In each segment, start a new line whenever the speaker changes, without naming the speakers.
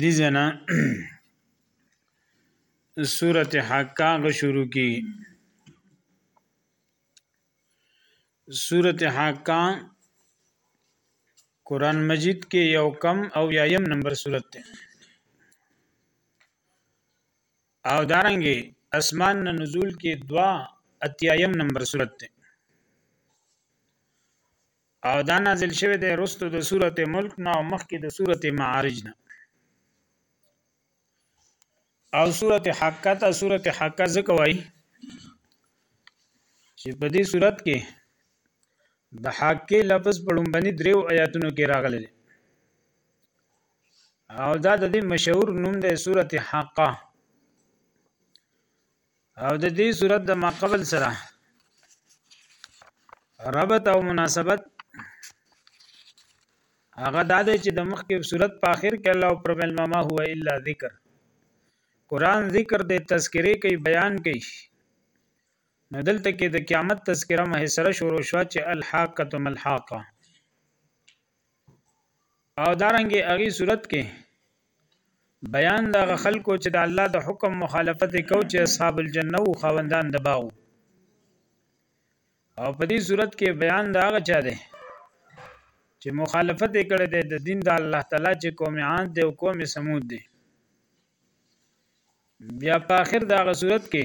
دي جنا سورت حقاق شروع کی سورت حقاق قرآن مجید کې یو کم او یایم نمبر سورت ده او دارنګي اسمان نه نزول کې دوا اتیایم نمبر سورت ده او دا نازل شوی دی رستو د سورته ملک نه او مخکې د سورته معارج نه او سورته حقه ته سورته حقه ځکه وایي چې په دې صورت کې د حقې لفظ په لومبني دریو آیاتونو کې راغلی دی او دا د دې مشهور نوم دی سورته حقه او د دې صورت د ما قبل سره ربط او مناسبت هغه دا دی چې د مخکې صورت په آخر کې الله پر مل ما هو الا ذکر قران ذکر د تذکرې کوي بیان کوي نو دلته کې د قیامت تذکره مه سره شروع شو چې الحاقه ملحاقه او دارنګه هغه صورت کې بیان دا خلکو چې د الله د حکم مخالفت کو چې اصحاب الجنه او خوندان د باغ او په دې صورت کې بیان دا غچا ده چې مخالفت کړي ده د دین د الله تعالی چې قوم عاد دی او قوم سمود دی بیا په اخر دا صورت کې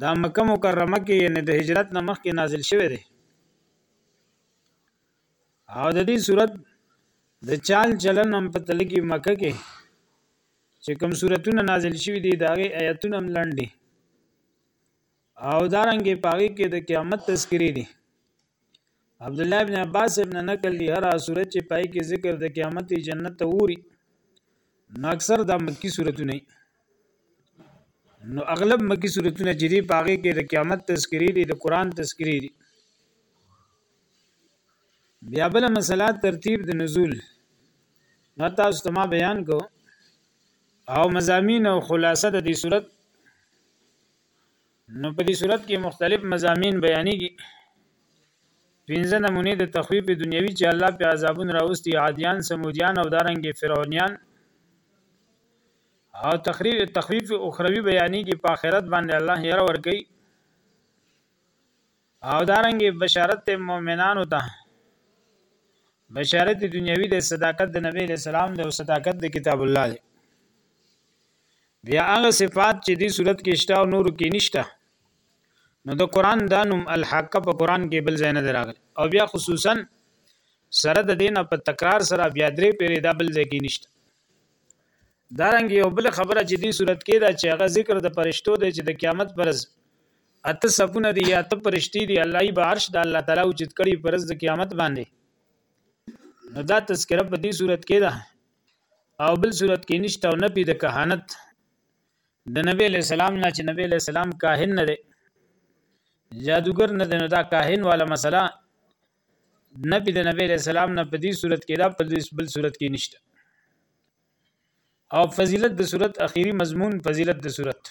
دا مکه مکرمه کې یعنی د هجرت نه مخکې نازل شوی دی او د دې صورت د چال چلن هم په تل کې مکه کې چې کوم صورتونه نازل شوی دي دا غي آیتونه هم لاندې او دارنګې پاغي کې د قیامت تذکری دي عبد الله ابن عباس ابن نقل دی هر سورت چې پای کې ذکر د قیامت جنت ته ووري نو اکثر دا مکی سورتونه نو اغلب مکی سورتونه چې دی پاغه کې د قیامت تذکری دي د قران تذکری دي بیا بل مسله ترتیب د نزول نو تاسو ته ما بیان کو او مزامین او خلاصه د دې صورت نو په دې صورت کې مختلف مزامین بیانېږي پنځه نمونې د تخویف دنیوي چې الله په عذابون راوستي عادیان سمودیان او دارنګ فرعونیان او تخریب تخویف اخروی بیانېږي په آخرت باندې الله یې ور کوي او دارنګ بشارت ته مؤمنانو ته بشارت دنیوي د صداقت د نبی له سلام دی او صداقت د کتاب الله دی بیا هغه صفات چې دی صورت کې شته او نور کې نشته نو د قران دا نوم الحق په قران کې بل ځای نه دراغلی او بیا خصوصا سره د دینه په تکرار سره بیا درې پیری دا بل ځای کې نشته دارنګ یو بل خبره چې دی صورت کې دا چې هغه ذکر د پرشتو دی چې د قیامت پرز اته صفونه دي یا اته پرشتي دي الله یې به عرش د الله تعالی اوچت کړي پر ورځ د قیامت باندې نو دا تذکره په دې صورت کې ده او بل صورت کې نشته او نبی د کهانت د نبی له سلام نه چې نبی له سلام کاهن نه دی جادوګر نه دی نو دا کاهن والا مسله نبی د نبی له سلام نه په دې صورت کې دا په بل صورت کې نشته او فضیلت د صورت اخیری مضمون فضیلت د صورت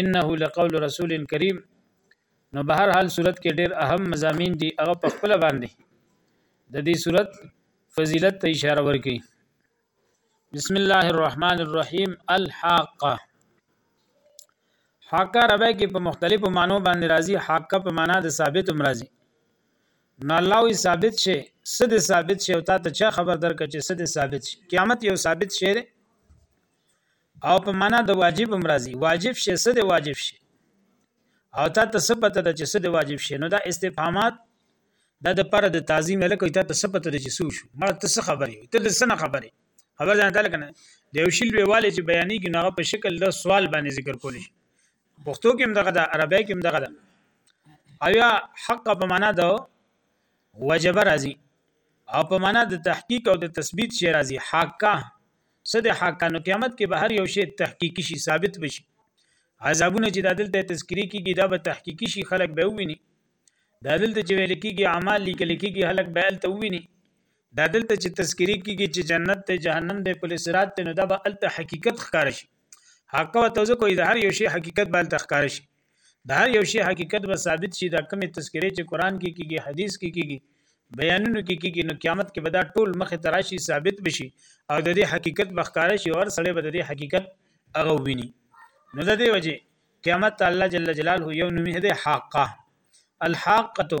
انه لقول رسول کریم نو به هر حال صورت کې ډېر اهم مزامین دي هغه په خپل باندې د دې صورت فضیلت ته اشاره ورکړي بسم الله الرحمن الرحیم الحاقه حاقه ربه کې په مختلفو معنو باندې راځي حاقه په معنا د ثابت هم راځي نو الله وی ثابت شي صد ثابت شي او تا ته چا خبر درکړي چې صد ثابت شي قیامت یو ثابت شي او په معنا د واجب هم راځي واجب شي څه دی واجب شي او تا ته څه پته ده چې څه دی واجب شي نو دا استفهامات دا د پر د تعظیم لکه تا ته څه پته ده چې څه شو مړه ته څه خبرې ته د څه نه خبرې خبر ځان تعالی کنه د یو شی لویواله چې بیانې کې نغه په شکل د سوال باندې ذکر کولی شي پښتو کې هم دغه ده عربی کې هم دغه ده او یا حق په معنا ده وجب راځي او په معنا د تحقیق او د تثبیت شی راځي حقه څه دی حقا نو قیامت کې به هر یو شی تحقیقي شي ثابت بشي عذابونه چې د دلته تذکری کیږي دا به تحقیقي شي خلک به وویني دا دلته چې ویل کیږي اعمال لیکل کیږي خلک به الته وویني دا دلته چې تذکری کیږي چې جنت ته جهنم دی پل صراط ته نو دا به الته حقیقت ښکار شي حق او توزه کوي د هر یو شی حقیقت به الته ښکار شي د هر یو شی حقیقت به ثابت شي دا کمی تذکرې چې قران کې کیږي حدیث کې کیږي بیانونو کې کیږي نو قیامت کې به دا ټول مخ ته راشي ثابت بشي او د دې حقیقت بخکاره شي او هر سړی به د دې حقیقت هغه ویني نو د دې وجه قیامت الله جل جلاله یو نوم دی حقه الحاقه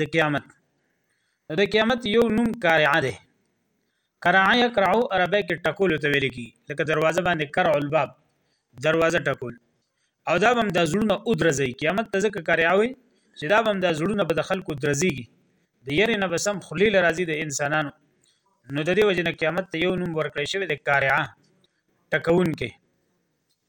د قیامت د قیامت یو نوم کارعه ده کرعه یکرعو عربی کې ټکول ته ویل کی لکه دروازه باندې کرع الباب دروازه ټکول او دا بم د زړونه او درځي قیامت ته ځکه کرعه وي چې دا بم د زړونه به د خلکو درځيږي د یری نه بسم خلیل راضي د انسانانو نو د دې وجنه قیامت ته یو نوم ورکړی شوی د کارعه ټکون کې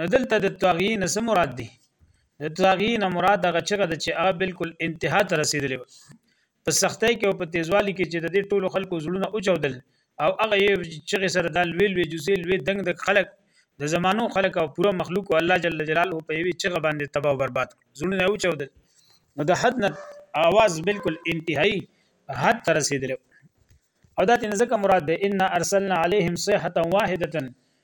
نو دلته د طاغیه نه څه مراد دی د طاغیه نه مراد دغه چغه ده چې هغه بالکل انتها ته رسیدلی و په سختۍ کې او په تیزوالي کې چې د دې ټولو خلکو زړونه اوچودل او هغه یې چغې سره دا لوی لوی جوسې لوی دنګ د خلک د زمانو خلک او پوره مخلوق او الله جل جلاله په یوې چغه باندې تبا او برباد زړونه اوچودل نو د حد نه आवाज بالکل انتهایی حد ته رسیدلی او دا تنه ځکه مراد ده ان ارسلنا علیهم صیحه واحده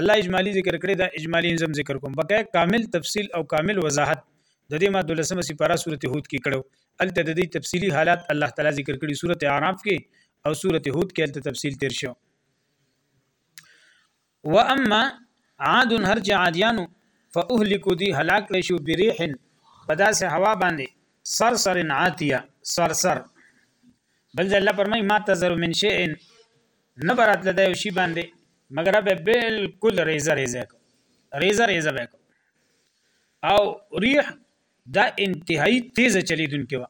الله اجمالی ذکر کړی دا اجمالی انزم ذکر کوم بقای کامل تفصیل او کامل وضاحت د دې ما دولسمه سپاره سورته هود کې کړو الته د دې تفصیلی حالات الله تعالی ذکر کړی سورته اعراف کې او سورته هود کې الته تفصیل تیر شو و اما عاد هر چې عادیانو فاهلكوا دي هلاک کړی شو بریح په داسې هوا باندې سرسر عاتیه سرسر بل ځل فرمای ما تزر من شیء نه به راتله دا یو شي باندې مګر به بالکل ریزه ریزه کو ریزه ریزه به کو او ریح دا انتهایی تیزه چلیدونکې وه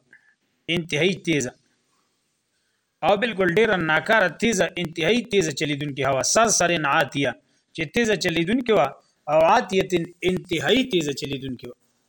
انتهایی تیزه او بالکل ډیره ناکاره تیزه انتهایی تیزه چلیدونکې هوا سر سرین عاتیه چې تیزه چلیدونکې وه او عاتیه انتهایی تیزه چلیدونکې وه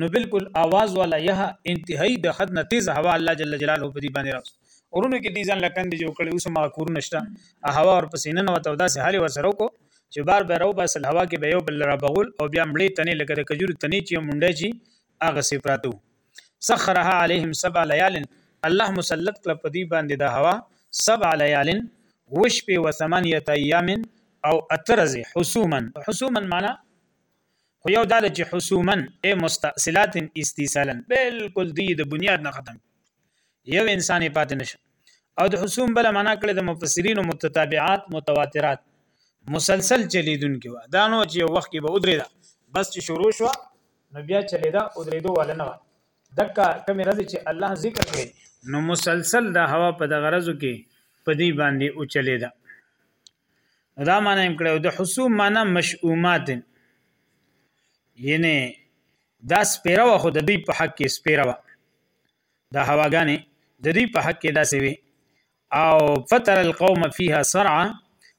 نو بلکل آواز والا یه انتهایی د حد نه تیزه هوا الله جل جلاله په دی باندی راوسته غرونو کی دی ځان له کندی جوړ کړی اوس هم هغه کورونه شته او هوا ورپسی ننوته او داسی حال یې ورسره وکړو چی بار به یې راوباسل هوا کی به یې یو بل را بغول او بیا مړې تنې لکه د کجورو تنې چی مونډی چی هغسی پراته وو سخرها علیهم سبع لیال الله مسلط کړه په دی باندی دا هوا سبع لیال وشپې وثمانیه ایام او اترزه حسوما حسوما معنا خو یو دا ده چې حسوما ای مستاصلات استیصالا بالکل دی د بنیاد نه ختم یو انسان پاتې نشه او د حسوم بل معنا کړی د مفسرین او متتابعات متواترات مسلسل چلیدونکي و دا نو چې وخت کې به ودرېدا بس چې شروع شو نو بیا چلیدا ودرېدو ولا نه دکا کمی رزي چې الله ذکر کړي نو مسلسل د هوا په د غرضو کې په دې باندې او چلیدا دا معنی هم کړو د حسوم معنی مشؤمات یعنی دا سپیره وه خو د دوی په حق کې سپیره وه دا هواګانې د دوی په حق کې داسې وي او فتر القوم فيها سرعه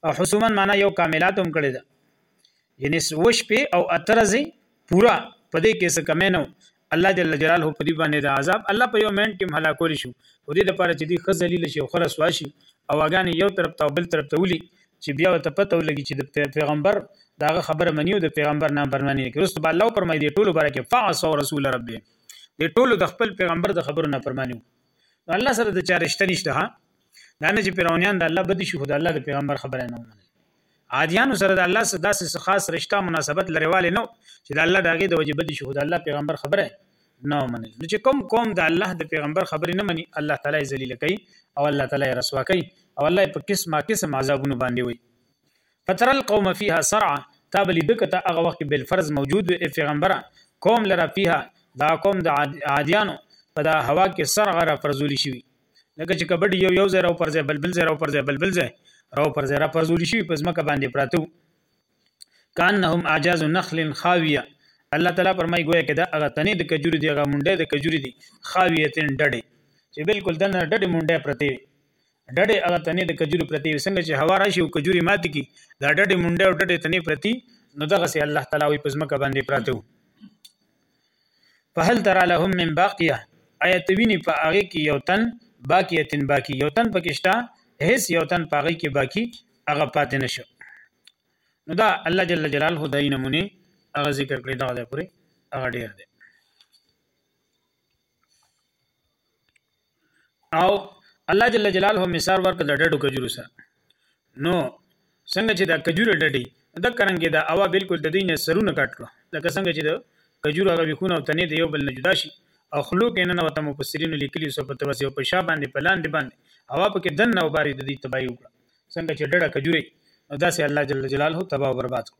او حسوما معنا یو کاملات هم کړی دا یعنی وش په او اترزي پورا پدې کې څه کمې نه الله جل جلاله په دې باندې د عذاب الله په یو منټ کې هلاکول شو خو دې لپاره چې دې ښه ذلیل شي او ښه رسوا شي او هغانې یو طرف ته او بل طرف ته ولي چې بیا ورته پته ولګي چې د پیغمبر د هغه خبره مني او د پیغمبر نه برمني کوي وروسته به الله فرمایي دې ټولو باره کې فعصوا رسول ربهم دې ټولو د خپل پیغمبر د خبرو نه فرماني نو الله سره د چا رشته نشته ها دا نه چې فرعونیان د الله بدی شو خو د الله د پیغمبر خبره نه ومنله عادیانو سره د الله سره داسې څه خاص رشته مناسبت لريواله نو چې د الله داغه د وجې بد شي خو د الله پیغمبر خبره نه منل نو چې کوم قوم د الله د پیغمبر خبرې نه مني الله تعالی ذلیل کوي او الله تعالی رسوا کوي او الله په قسمه قسم عذابونه باندې وي فتر القوم فيها سرعه تا بلی دکته هغه وخت بل فرض موجود وي پیغمبره قوم لره فيها دا قوم د عادیانو په دا هوا کې سرغره فرزول شي لکه چې کبډي یو یو ځای راو پر ځای بل بل ځای راو پر ځای بل بل ځای راو پر ځای را پرځول شي په ځمکه باندې پراته کانهم اعجاز نخل خاویه الله تعالی فرمای ګویا کې دا هغه تنې د کجوري دی هغه مونډه د کجوري دی خاویه تن ډډې چې بالکل دنه ډډې مونډه پرته وي ډډې هغه تنې د کجوري پرته وي څنګه چې هوا راشي او کجوري مات کی دا ډډې مونډه او ډډې تنې پرتی نو دغه سي الله تعالی وي پزمکه باندې پراته فهل ترى لهم من باقيه ایا ته ویني په هغه کې یو تن باقی تن باقی یو تن پکې شته هیڅ یو تن په هغه کې باقی هغه پاتې نشو نو دا الله جل جلاله خدای نمونه هغه ذکر کړی دا ده پوری هغه ډیر دی او الله جل جلاله مثال ورکړ د ډډو کجورو سره نو څنګه چې دا کجوره ډډي د کرنګې دا اوا بالکل د دوی نه سرونه کټ کړو لکه څنګه چې د کجورو هغه ویخونه او تنې د یو بل نه جدا شي او خلو کې نه وته مفسرینو لیکلي سو په توسیو په شا باندې په لاندې باندې هوا پکې دن او باري د دې تباہي وکړه څنګه چې ډډه کجوري نو داسې الله جل جلاله تباہ او برباد کړ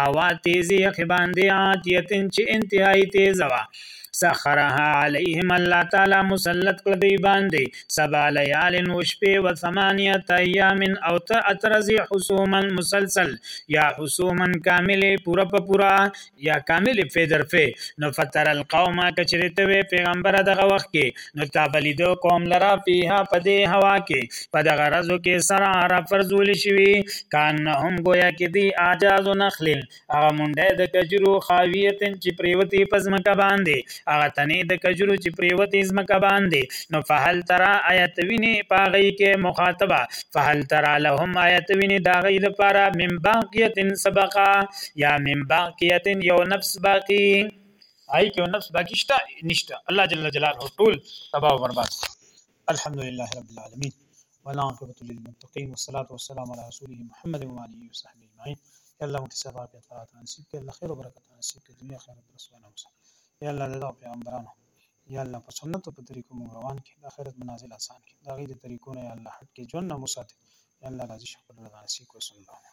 هوا تیزې یخې باندې عاتیتن چې انتهایی تیزه وه سخرها علیهم الله تعالی مسلط کړ دوی باندې سبا لیال و شپې و ثمانیت ایام او ته اترزی حسوما مسلسل یا حسوما کامل پورا په پورا یا کامل فی در فی نو فتر القوم کچریتوی پیغمبر دغه وخت کې نو تا به لیدو کوم لرا فیها په دې هوا کې په دغه رزو کې سره را پرزول شوي کانهم ګویا کې دی اعجاز نخلین هغه منډه د کجرو خاویتن چې پریوتی په ځمکه باندې هغه تنې د کجرو چې پریوتی ځمکه باندې نو فهل ترا آیت ویني پاغی کې مخاطبه فهل ترا لهم آیت ویني دا غي د پاره من باقیتن سبقا یا من باقیتن یو نفس باقی هغه کې یو نفس باقی شته نشته الله جل جلاله ټول تباہ او برباد کړ الحمد لله رب العالمین والعاقبة للمتقین والصلاة والسلام علی رسوله محمد و آله و صحبه اجمعین یا الله موږ ته ثواب عافیت فرات نصیب کړي الله خیر او برکت نصیب کړي دنیا خیر او رسول الله یا الله دغه پیغمبرانو یا الله په سنت او په طریقو موږ روان کړي د آخرت منازل آسان کړي دا غي د طریقو نه یا الله حد کې ژوند نه مو ساتي یا الله راضي شکر الله نصیب کړي صلی الله علیه